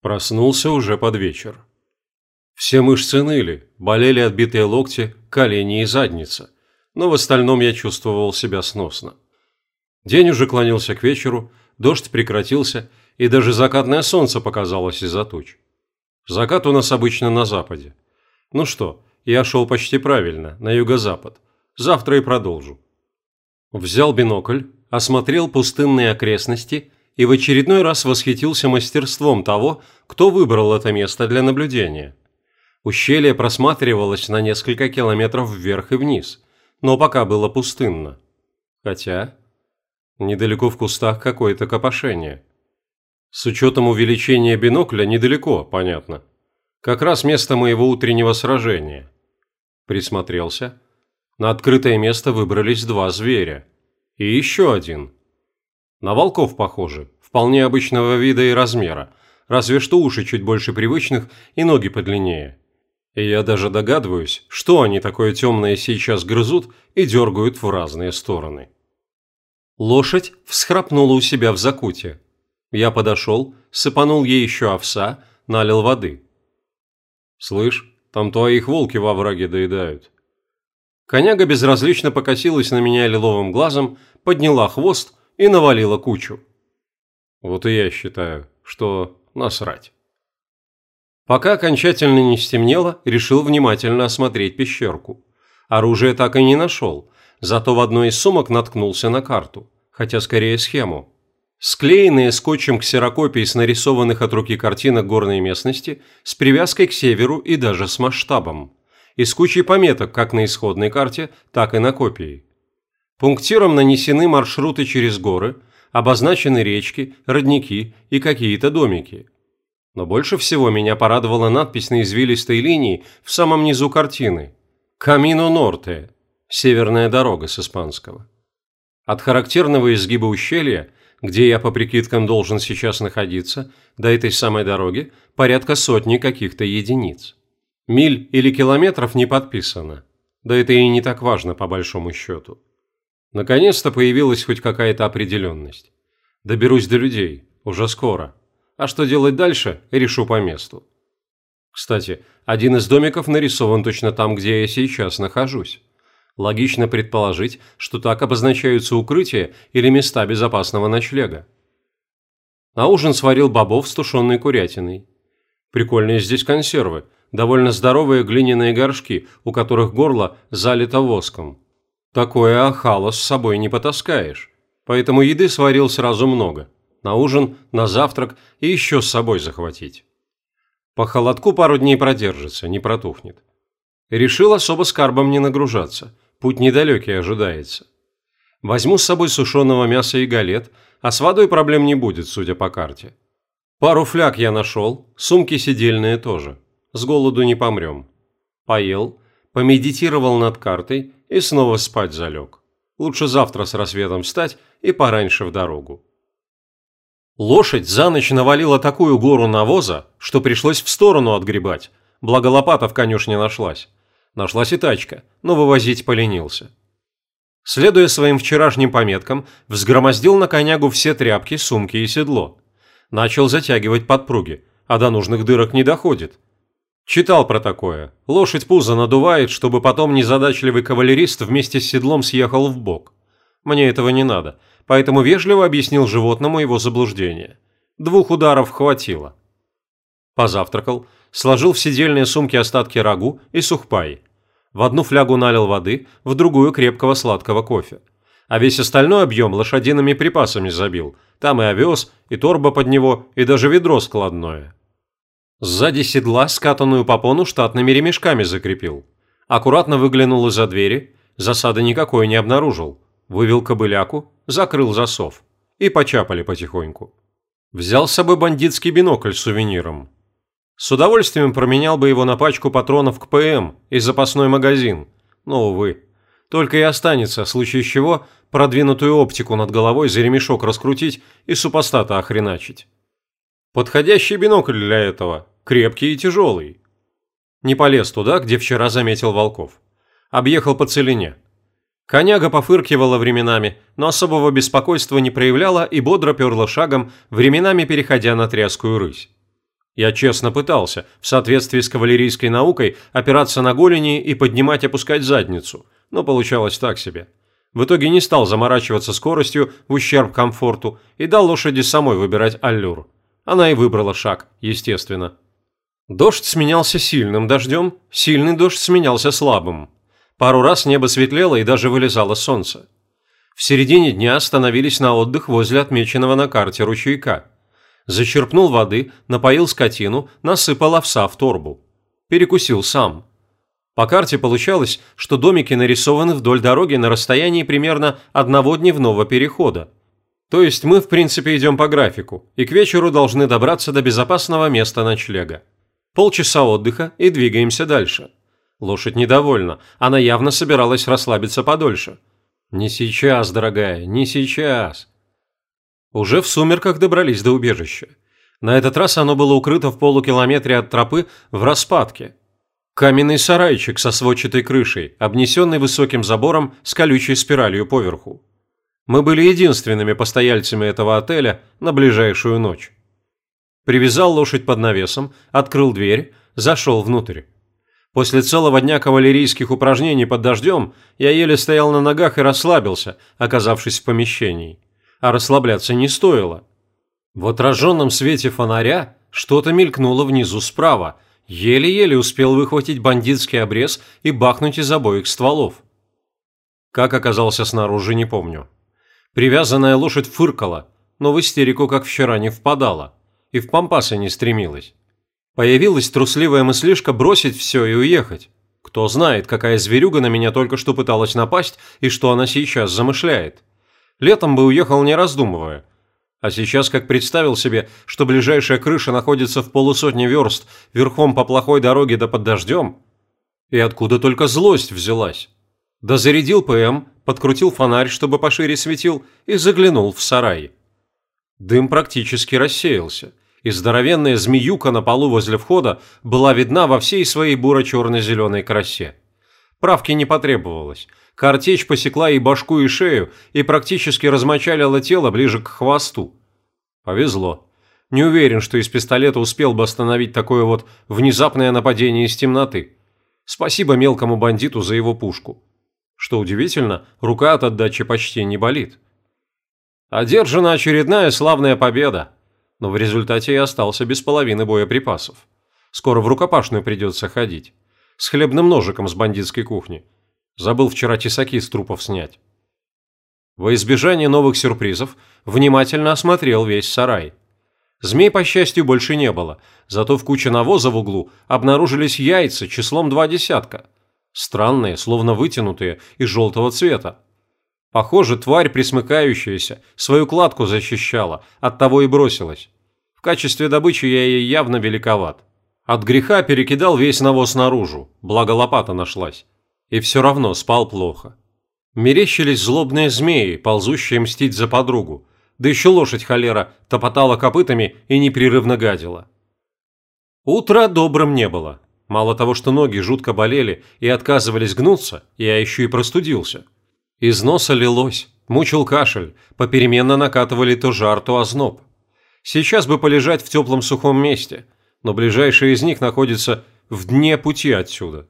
Проснулся уже под вечер. Все мышцы ныли, болели отбитые локти, колени и задница, но в остальном я чувствовал себя сносно. День уже клонился к вечеру, дождь прекратился, и даже закатное солнце показалось из-за туч. Закат у нас обычно на западе. Ну что, я шел почти правильно, на юго-запад. Завтра и продолжу. Взял бинокль, осмотрел пустынные окрестности и в очередной раз восхитился мастерством того, кто выбрал это место для наблюдения. Ущелье просматривалось на несколько километров вверх и вниз, но пока было пустынно. Хотя, недалеко в кустах какое-то копошение. С учетом увеличения бинокля недалеко, понятно. Как раз место моего утреннего сражения. Присмотрелся. На открытое место выбрались два зверя. И еще один – на волков похожи, вполне обычного вида и размера, разве что уши чуть больше привычных и ноги подлиннее. И я даже догадываюсь, что они такое темное сейчас грызут и дергают в разные стороны. Лошадь всхрапнула у себя в закуте. Я подошел, сыпанул ей еще овса, налил воды. «Слышь, там твоих волки во враге доедают». Коняга безразлично покосилась на меня лиловым глазом, подняла хвост и навалила кучу. Вот и я считаю, что насрать. Пока окончательно не стемнело, решил внимательно осмотреть пещерку. Оружие так и не нашел, зато в одной из сумок наткнулся на карту, хотя скорее схему. Склеенные скотчем ксерокопии с нарисованных от руки картинок горной местности с привязкой к северу и даже с масштабом. И с кучей пометок как на исходной карте, так и на копии. Пунктиром нанесены маршруты через горы, обозначены речки, родники и какие-то домики. Но больше всего меня порадовала надпись на извилистой линии в самом низу картины «Камино Норте» – «Северная дорога» с испанского. От характерного изгиба ущелья, где я по прикидкам должен сейчас находиться, до этой самой дороги порядка сотни каких-то единиц. Миль или километров не подписано. Да это и не так важно по большому счету. Наконец-то появилась хоть какая-то определенность. Доберусь до людей, уже скоро. А что делать дальше, решу по месту. Кстати, один из домиков нарисован точно там, где я сейчас нахожусь. Логично предположить, что так обозначаются укрытия или места безопасного ночлега. На ужин сварил бобов с тушеной курятиной. Прикольные здесь консервы, довольно здоровые глиняные горшки, у которых горло залито воском. Такое ахало с собой не потаскаешь. Поэтому еды сварил сразу много. На ужин, на завтрак и еще с собой захватить. По холодку пару дней продержится, не протухнет. Решил особо с карбом не нагружаться. Путь недалекий ожидается. Возьму с собой сушеного мяса и галет, а с водой проблем не будет, судя по карте. Пару фляг я нашел, сумки сидельные тоже. С голоду не помрем. Поел, помедитировал над картой и снова спать залег. Лучше завтра с рассветом встать и пораньше в дорогу. Лошадь за ночь навалила такую гору навоза, что пришлось в сторону отгребать, благо лопата в конюшне нашлась. Нашлась и тачка, но вывозить поленился. Следуя своим вчерашним пометкам, взгромоздил на конягу все тряпки, сумки и седло. Начал затягивать подпруги, а до нужных дырок не доходит – Читал про такое. Лошадь пузо надувает, чтобы потом незадачливый кавалерист вместе с седлом съехал в бок. Мне этого не надо, поэтому вежливо объяснил животному его заблуждение. Двух ударов хватило. Позавтракал, сложил в сидельные сумки остатки рагу и сухпай. В одну флягу налил воды, в другую крепкого сладкого кофе. А весь остальной объем лошадиными припасами забил. Там и овес, и торба под него, и даже ведро складное. Сзади седла скатанную попону штатными ремешками закрепил. Аккуратно выглянул из-за двери, засады никакой не обнаружил. Вывел кобыляку, закрыл засов. И почапали потихоньку. Взял с собой бандитский бинокль с сувениром. С удовольствием променял бы его на пачку патронов к ПМ и запасной магазин. Но, увы. Только и останется, в случае чего, продвинутую оптику над головой за ремешок раскрутить и супостата охреначить. Подходящий бинокль для этого, крепкий и тяжелый. Не полез туда, где вчера заметил волков. Объехал по целине. Коняга пофыркивала временами, но особого беспокойства не проявляла и бодро перла шагом, временами переходя на тряскую рысь. Я честно пытался, в соответствии с кавалерийской наукой, опираться на голени и поднимать-опускать задницу, но получалось так себе. В итоге не стал заморачиваться скоростью в ущерб комфорту и дал лошади самой выбирать аллюр. Она и выбрала шаг, естественно. Дождь сменялся сильным дождем, сильный дождь сменялся слабым. Пару раз небо светлело и даже вылезало солнце. В середине дня остановились на отдых возле отмеченного на карте ручейка. Зачерпнул воды, напоил скотину, насыпал овса в торбу. Перекусил сам. По карте получалось, что домики нарисованы вдоль дороги на расстоянии примерно одного дневного перехода. То есть мы, в принципе, идем по графику, и к вечеру должны добраться до безопасного места ночлега. Полчаса отдыха и двигаемся дальше. Лошадь недовольна, она явно собиралась расслабиться подольше. Не сейчас, дорогая, не сейчас. Уже в сумерках добрались до убежища. На этот раз оно было укрыто в полукилометре от тропы в распадке. Каменный сарайчик со сводчатой крышей, обнесенный высоким забором с колючей спиралью поверху. Мы были единственными постояльцами этого отеля на ближайшую ночь. Привязал лошадь под навесом, открыл дверь, зашел внутрь. После целого дня кавалерийских упражнений под дождем я еле стоял на ногах и расслабился, оказавшись в помещении. А расслабляться не стоило. В отраженном свете фонаря что-то мелькнуло внизу справа. Еле-еле успел выхватить бандитский обрез и бахнуть из обоих стволов. Как оказался снаружи, не помню. Привязанная лошадь фыркала, но в истерику, как вчера, не впадала. И в пампасы не стремилась. Появилась трусливая мыслишка бросить все и уехать. Кто знает, какая зверюга на меня только что пыталась напасть и что она сейчас замышляет. Летом бы уехал не раздумывая. А сейчас как представил себе, что ближайшая крыша находится в полусотне верст верхом по плохой дороге да под дождем. И откуда только злость взялась. Да зарядил ПМ, подкрутил фонарь, чтобы пошире светил, и заглянул в сарай. Дым практически рассеялся и здоровенная змеюка на полу возле входа была видна во всей своей буро-черно-зеленой красе. Правки не потребовалось. Картечь посекла и башку, и шею, и практически размочалила тело ближе к хвосту. Повезло. Не уверен, что из пистолета успел бы остановить такое вот внезапное нападение из темноты. Спасибо мелкому бандиту за его пушку. Что удивительно, рука от отдачи почти не болит. Одержана очередная славная победа но в результате я остался без половины боеприпасов. Скоро в рукопашную придется ходить. С хлебным ножиком с бандитской кухни. Забыл вчера тесаки с трупов снять. Во избежание новых сюрпризов внимательно осмотрел весь сарай. Змей, по счастью, больше не было, зато в куче навоза в углу обнаружились яйца числом два десятка. Странные, словно вытянутые, и желтого цвета. Похоже, тварь присмыкающаяся свою кладку защищала, оттого и бросилась. В качестве добычи я ей явно великоват. От греха перекидал весь навоз наружу, благо лопата нашлась. И все равно спал плохо. Мерещились злобные змеи, ползущие мстить за подругу. Да еще лошадь холера топотала копытами и непрерывно гадила. Утро добрым не было. Мало того, что ноги жутко болели и отказывались гнуться, я еще и простудился. Из носа лилось, мучил кашель, попеременно накатывали то жар, то озноб. Сейчас бы полежать в теплом сухом месте, но ближайший из них находится в дне пути отсюда.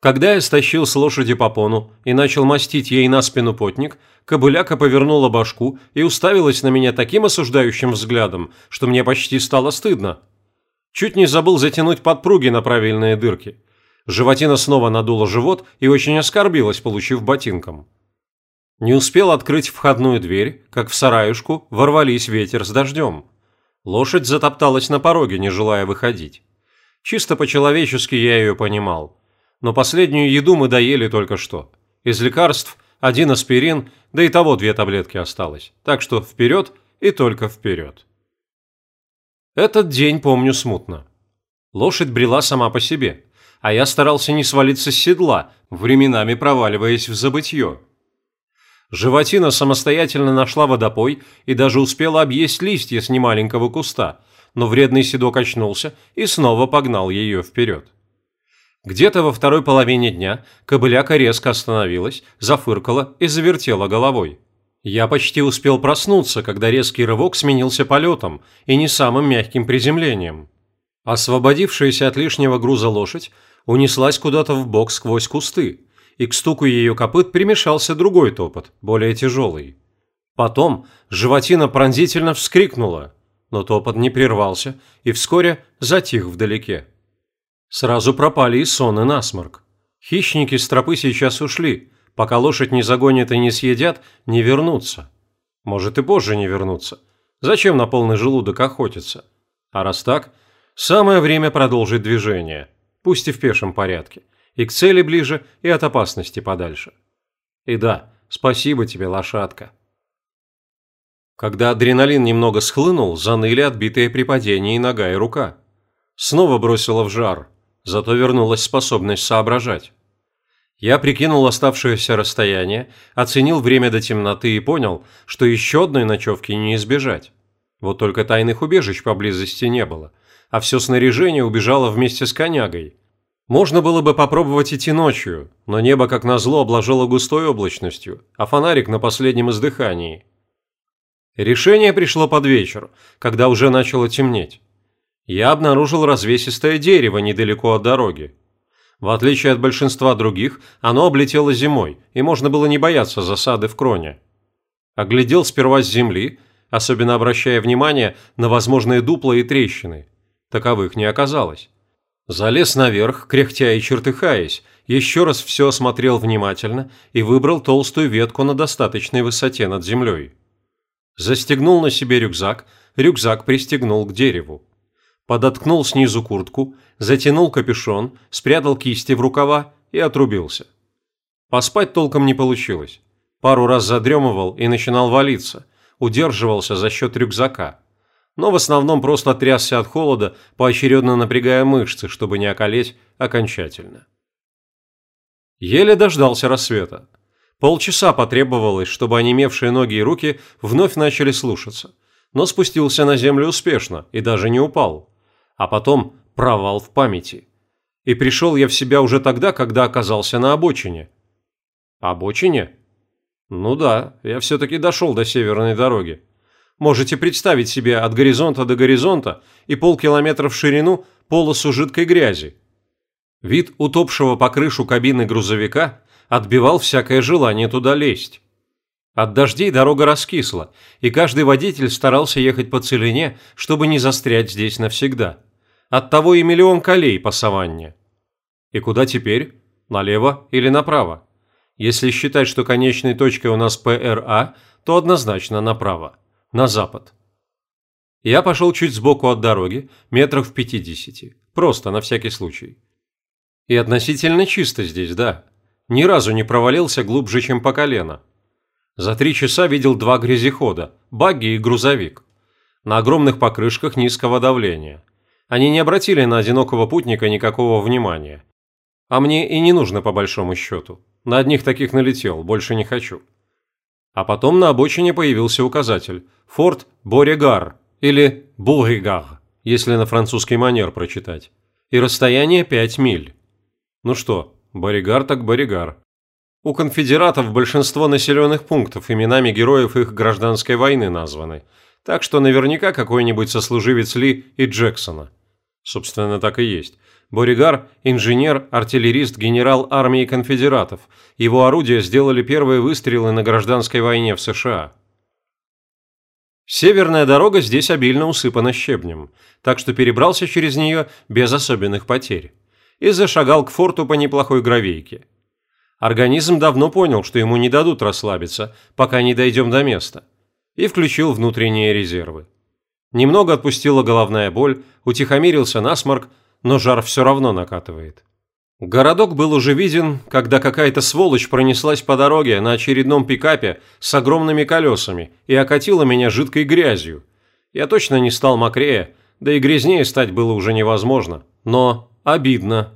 Когда я стащил с лошади попону и начал мастить ей на спину потник, кобыляка повернула башку и уставилась на меня таким осуждающим взглядом, что мне почти стало стыдно. Чуть не забыл затянуть подпруги на правильные дырки. Животина снова надула живот и очень оскорбилась, получив ботинком. Не успел открыть входную дверь, как в сараюшку ворвались ветер с дождем. Лошадь затопталась на пороге, не желая выходить. Чисто по-человечески я ее понимал. Но последнюю еду мы доели только что. Из лекарств один аспирин, да и того две таблетки осталось. Так что вперед и только вперед. Этот день помню смутно. Лошадь брела сама по себе, а я старался не свалиться с седла, временами проваливаясь в забытье. Животина самостоятельно нашла водопой и даже успела объесть листья с немаленького куста, но вредный седок очнулся и снова погнал ее вперед. Где-то во второй половине дня кобыляка резко остановилась, зафыркала и завертела головой. Я почти успел проснуться, когда резкий рывок сменился полетом и не самым мягким приземлением. Освободившаяся от лишнего груза лошадь унеслась куда-то в бок сквозь кусты, и к стуку ее копыт примешался другой топот, более тяжелый. Потом животина пронзительно вскрикнула, но топот не прервался и вскоре затих вдалеке. Сразу пропали и сон, и насморк. Хищники с тропы сейчас ушли, пока лошадь не загонят и не съедят, не вернутся. Может и позже не вернутся. Зачем на полный желудок охотиться? А раз так, самое время продолжить движение, пусть и в пешем порядке, и к цели ближе, и от опасности подальше. И да, спасибо тебе, лошадка. Когда адреналин немного схлынул, заныли отбитые при падении нога и рука. Снова бросило в жар, зато вернулась способность соображать. Я прикинул оставшееся расстояние, оценил время до темноты и понял, что еще одной ночевки не избежать. Вот только тайных убежищ поблизости не было, а все снаряжение убежало вместе с конягой. Можно было бы попробовать идти ночью, но небо как назло обложило густой облачностью, а фонарик на последнем издыхании – Решение пришло под вечер, когда уже начало темнеть. Я обнаружил развесистое дерево недалеко от дороги. В отличие от большинства других, оно облетело зимой, и можно было не бояться засады в кроне. Оглядел сперва с земли, особенно обращая внимание на возможные дупла и трещины. Таковых не оказалось. Залез наверх, кряхтя и чертыхаясь, еще раз все осмотрел внимательно и выбрал толстую ветку на достаточной высоте над землей. Застегнул на себе рюкзак, рюкзак пристегнул к дереву. Подоткнул снизу куртку, затянул капюшон, спрятал кисти в рукава и отрубился. Поспать толком не получилось. Пару раз задремывал и начинал валиться, удерживался за счет рюкзака. Но в основном просто трясся от холода, поочередно напрягая мышцы, чтобы не околеть окончательно. Еле дождался рассвета. Полчаса потребовалось, чтобы онемевшие ноги и руки вновь начали слушаться. Но спустился на землю успешно и даже не упал. А потом провал в памяти. И пришел я в себя уже тогда, когда оказался на обочине. Обочине? Ну да, я все-таки дошел до северной дороги. Можете представить себе от горизонта до горизонта и полкилометра в ширину полосу жидкой грязи. Вид утопшего по крышу кабины грузовика отбивал всякое желание туда лезть. От дождей дорога раскисла, и каждый водитель старался ехать по целине, чтобы не застрять здесь навсегда. Оттого и миллион колей по саванне. И куда теперь? Налево или направо? Если считать, что конечной точкой у нас ПРА, то однозначно направо, на запад. Я пошел чуть сбоку от дороги, метров в пятидесяти, просто на всякий случай. И относительно чисто здесь, да. Ни разу не провалился глубже, чем по колено. За три часа видел два грязехода, багги и грузовик. На огромных покрышках низкого давления. Они не обратили на одинокого путника никакого внимания. А мне и не нужно по большому счету. На одних таких налетел, больше не хочу. А потом на обочине появился указатель «Форт Борегар» или «Буригар», если на французский манер прочитать. И расстояние 5 миль. Ну что, Боригар так Боригар. У конфедератов большинство населенных пунктов именами героев их гражданской войны названы, так что наверняка какой-нибудь сослуживец Ли и Джексона. Собственно, так и есть. Боригар – инженер, артиллерист, генерал армии конфедератов. Его орудия сделали первые выстрелы на гражданской войне в США. Северная дорога здесь обильно усыпана щебнем, так что перебрался через нее без особенных потерь и зашагал к форту по неплохой гравейке. Организм давно понял, что ему не дадут расслабиться, пока не дойдем до места, и включил внутренние резервы. Немного отпустила головная боль, утихомирился насморк, но жар все равно накатывает. Городок был уже виден, когда какая-то сволочь пронеслась по дороге на очередном пикапе с огромными колесами и окатила меня жидкой грязью. Я точно не стал мокрее, да и грязнее стать было уже невозможно. Но Обидно.